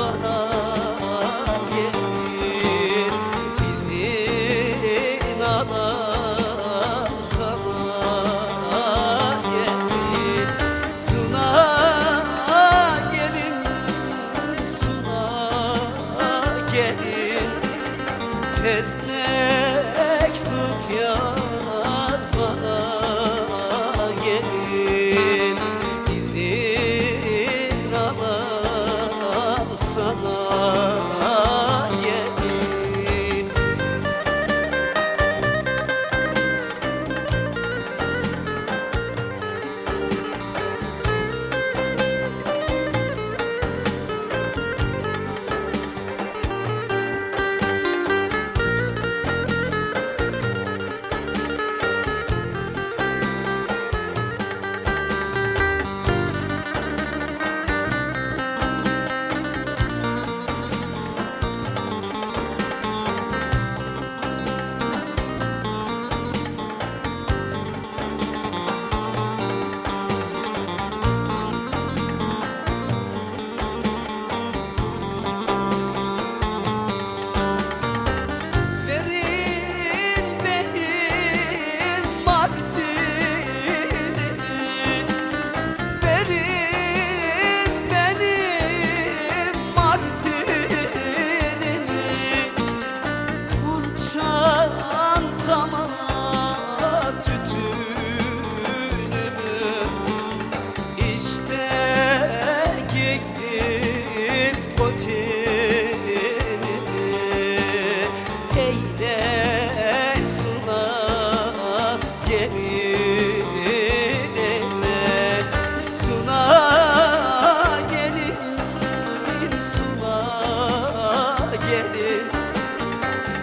bana gelir. Bizim adam sana gelir. Suna gelin, suna gelin. Tez mektup yaz.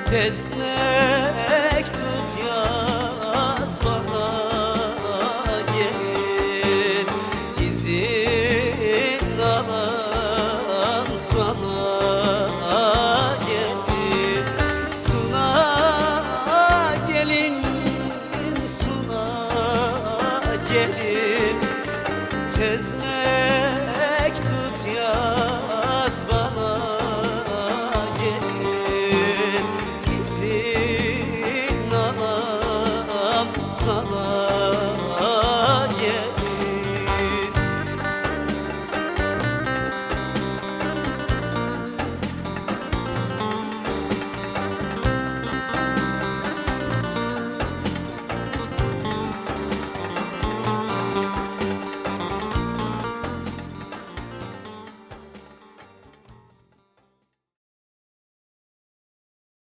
Tez kalsalar